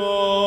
Lord.